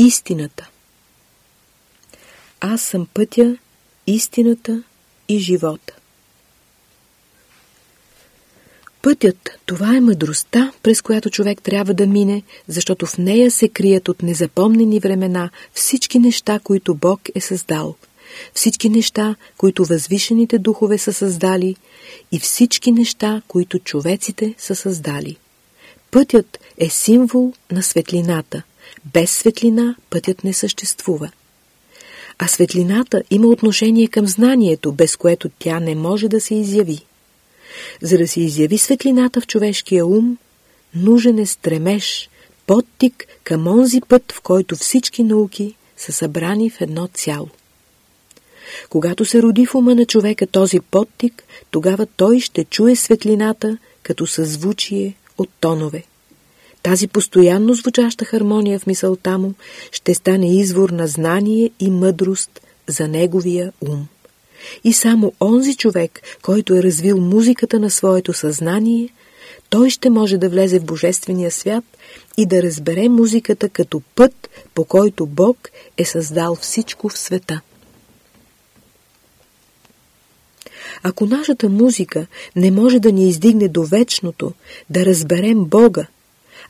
Истината Аз съм пътя, истината и живота. Пътят, това е мъдростта, през която човек трябва да мине, защото в нея се крият от незапомнени времена всички неща, които Бог е създал, всички неща, които възвишените духове са създали и всички неща, които човеците са създали. Пътят е символ на светлината. Без светлина пътят не съществува. А светлината има отношение към знанието, без което тя не може да се изяви. За да се изяви светлината в човешкия ум, нужен е стремеж, подтик към онзи път, в който всички науки са събрани в едно цяло. Когато се роди в ума на човека този подтик, тогава той ще чуе светлината като съзвучие от тонове. Тази постоянно звучаща хармония в мисълта му ще стане извор на знание и мъдрост за неговия ум. И само онзи човек, който е развил музиката на своето съзнание, той ще може да влезе в Божествения свят и да разбере музиката като път, по който Бог е създал всичко в света. Ако нашата музика не може да ни издигне до вечното, да разберем Бога,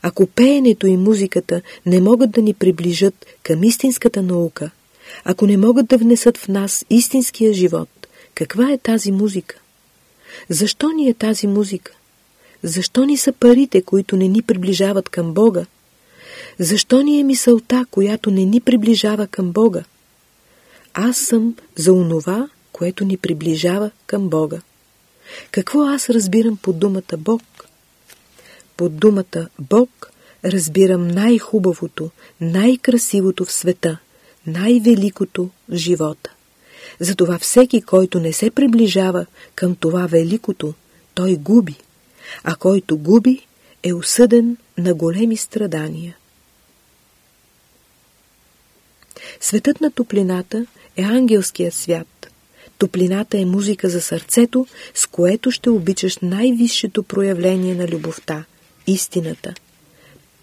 ако пеенето и музиката не могат да ни приближат към истинската наука, ако не могат да внесат в нас истинския живот, каква е тази музика? Защо ни е тази музика? Защо ни са парите, които не ни приближават към Бога? Защо ни е мисълта, която не ни приближава към Бога? Аз съм за онова, което ни приближава към Бога. Какво аз разбирам под думата Бог? Под думата Бог разбирам най-хубавото, най-красивото в света, най-великото в живота. Затова всеки, който не се приближава към това великото, той губи, а който губи, е осъден на големи страдания. Светът на топлината е ангелският свят. Топлината е музика за сърцето, с което ще обичаш най-висшето проявление на любовта – истината.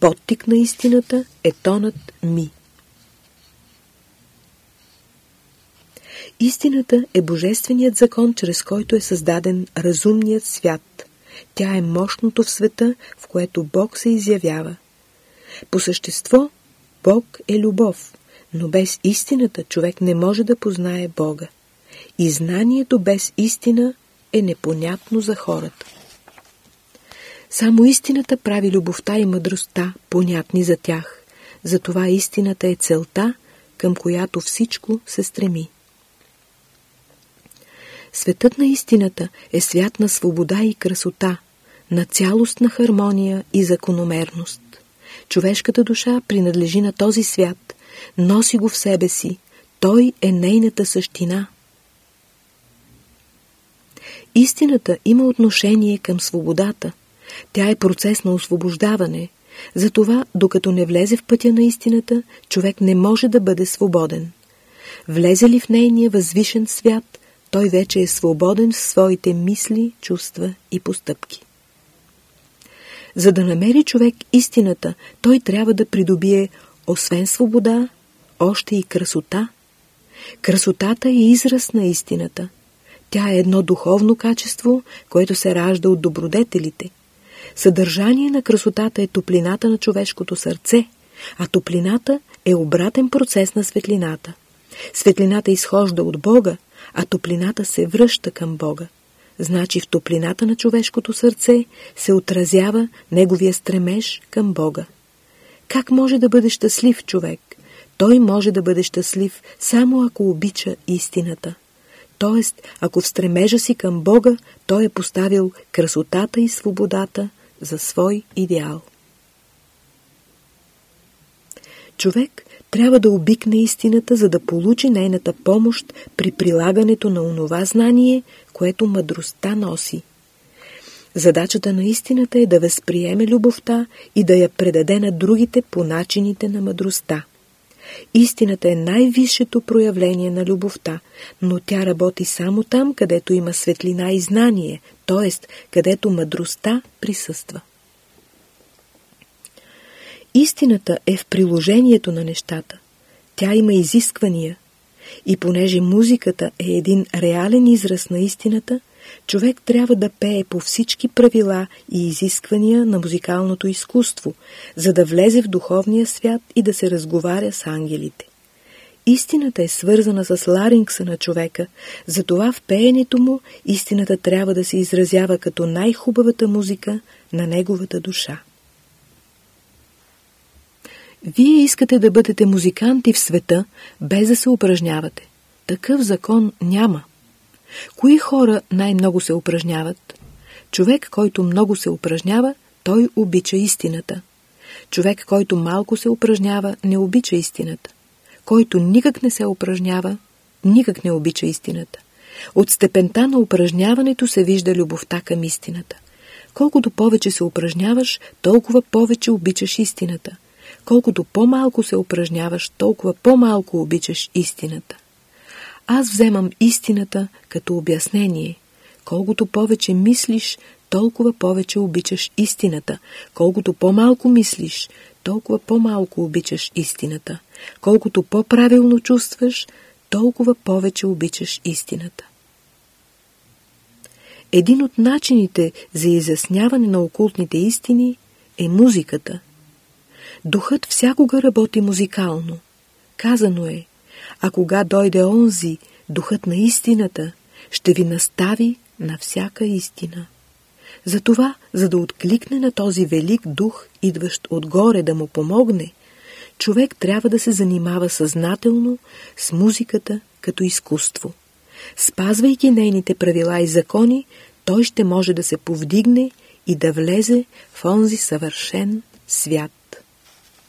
Подтик на истината е тонът ми. Истината е божественият закон, чрез който е създаден разумният свят. Тя е мощното в света, в което Бог се изявява. По същество, Бог е любов, но без истината човек не може да познае Бога. И знанието без истина е непонятно за хората. Само истината прави любовта и мъдростта понятни за тях. Затова истината е целта, към която всичко се стреми. Светът на истината е свят на свобода и красота, на цялостна хармония и закономерност. Човешката душа принадлежи на този свят, носи го в себе си, той е нейната същина. Истината има отношение към свободата. Тя е процес на освобождаване. Затова, докато не влезе в пътя на истината, човек не може да бъде свободен. Влезе ли в нейния възвишен свят, той вече е свободен в своите мисли, чувства и постъпки. За да намери човек истината, той трябва да придобие освен свобода, още и красота. Красотата е израз на истината. Тя е едно духовно качество, което се ражда от добродетелите. Съдържание на красотата е топлината на човешкото сърце, а топлината е обратен процес на светлината. Светлината изхожда от Бога, а топлината се връща към Бога. Значи в топлината на човешкото сърце се отразява неговия стремеж към Бога. Как може да бъде щастлив човек? Той може да бъде щастлив само ако обича истината. Тоест, ако в стремежа си към Бога, той е поставил красотата и свободата за свой идеал. Човек трябва да обикне истината, за да получи нейната помощ при прилагането на онова знание, което мъдростта носи. Задачата на истината е да възприеме любовта и да я предаде на другите по начините на мъдростта. Истината е най-висшето проявление на любовта, но тя работи само там, където има светлина и знание, т.е. където мъдростта присъства. Истината е в приложението на нещата. Тя има изисквания. И понеже музиката е един реален израз на истината, човек трябва да пее по всички правила и изисквания на музикалното изкуство, за да влезе в духовния свят и да се разговаря с ангелите. Истината е свързана с ларингса на човека, затова в пеенето му истината трябва да се изразява като най-хубавата музика на неговата душа. Вие искате да бъдете музиканти в света, без да се упражнявате. Такъв закон няма. Кои хора най-много се упражняват? Човек, който много се упражнява, той обича истината. Човек, който малко се упражнява, не обича истината. Който никак не се упражнява, никак не обича истината. От степента на упражняването се вижда любовта към истината. Колкото повече се упражняваш, толкова повече обичаш истината. Колкото по-малко се упражняваш, толкова по-малко обичаш истината. Аз вземам истината като обяснение. Колкото повече мислиш, толкова повече обичаш истината. Колкото по-малко мислиш, толкова по-малко обичаш истината. Колкото по-правилно чувстваш, толкова повече обичаш истината. Един от начините за изясняване на окултните истини е музиката. Духът всякога работи музикално. Казано е, а кога дойде онзи, духът на истината, ще ви настави на всяка истина. Затова, за да откликне на този велик дух, идващ отгоре да му помогне, човек трябва да се занимава съзнателно с музиката като изкуство. Спазвайки нейните правила и закони, той ще може да се повдигне и да влезе в онзи съвършен свят.